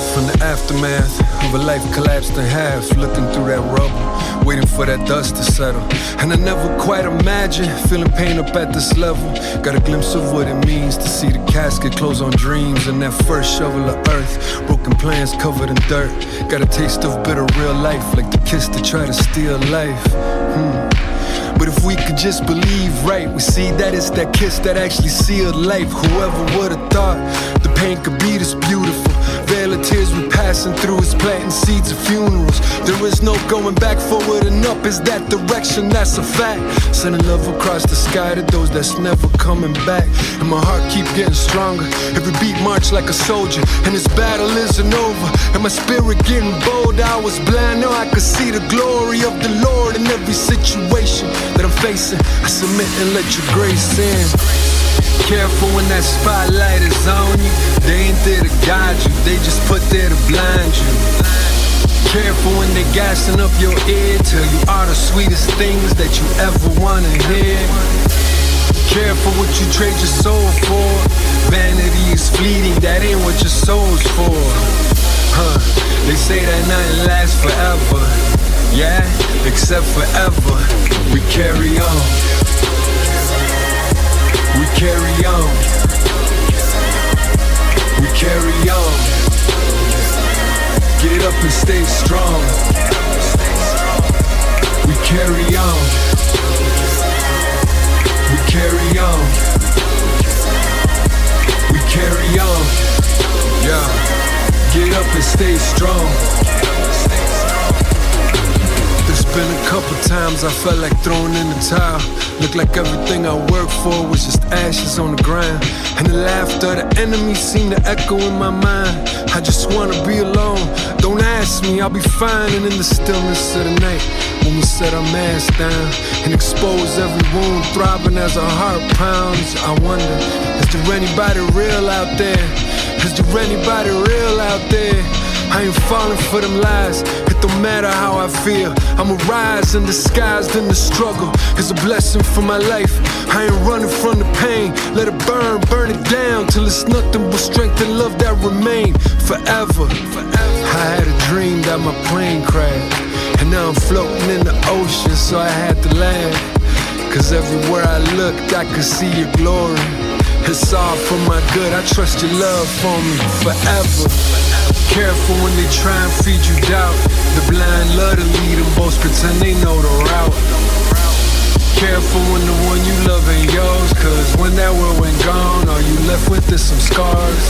from the aftermath of a life collapsed in half. Looking through that rubble, waiting for that dust to settle. And I never quite imagined feeling pain up at this level. Got a glimpse of what it means to see the casket close on dreams and that first shovel of earth. Broken plans covered in dirt. Got a taste of bitter real life, like the kiss to try to steal life. Hmm. But if we could just believe right, we see that it's that kiss that actually sealed life. Whoever would've thought the pain could be this beautiful. Vale of tears we passing through is planting seeds of funerals. There is no going back, forward and up is that direction, that's a fact. Sending love across the sky to those that's never coming back. And my heart keep getting stronger. Every beat march like a soldier. And this battle isn't over. And my spirit getting bold. I was blind, now I could see the glory of the Lord in every situation that I'm facing. I submit and let your grace in. Careful when that spotlight is on you. They ain't there to guide you, they just put there to blind you. Careful when they gassing up your ear, tell you all the sweetest things that you ever wanna hear. Careful what you trade your soul for. Vanity is fleeting, that ain't what your soul's for. Huh, they say that nothing lasts forever. Yeah, except forever. We carry on. We carry on. We carry on. Get up and stay strong. We carry on. We carry on. We carry on. Yeah. Get up and stay strong. Been a couple times I felt like throwing in the towel. Looked like everything I worked for was just ashes on the ground. And the laughter of the enemy seemed to echo in my mind. I just wanna be alone. Don't ask me, I'll be fine. And in the stillness of the night, when we set our masks down and expose every wound, throbbing as our heart pounds, I wonder, is there anybody real out there? Is there anybody real out there? I ain't falling for them lies. It don't matter how I feel. I'ma rise in disguised in the struggle. It's a blessing for my life. I ain't running from the pain. Let it burn, burn it down till it's nothing but strength and love that remain forever. I had a dream that my plane crashed. And now I'm floating in the ocean, so I had to laugh. Cause everywhere I looked, I could see your glory. It's all for my good. I trust your love for me forever. Careful when they try and feed you doubt. The blind love to lead them, both pretend they know the route. Careful when the one you love ain't yours, cause when that world went gone, all you left with is some scars.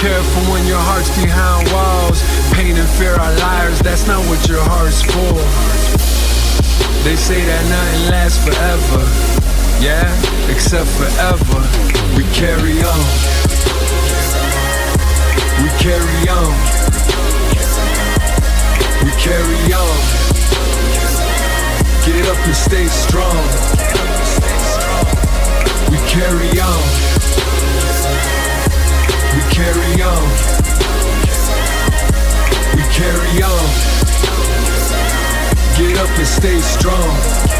Careful when your heart's behind walls. Pain and fear are liars, that's not what your heart's for. They say that nothing lasts forever. Yeah, except forever. We carry on. We carry on. We carry on. Get up and stay strong. We carry on. We carry on. We carry on. Get up and stay strong.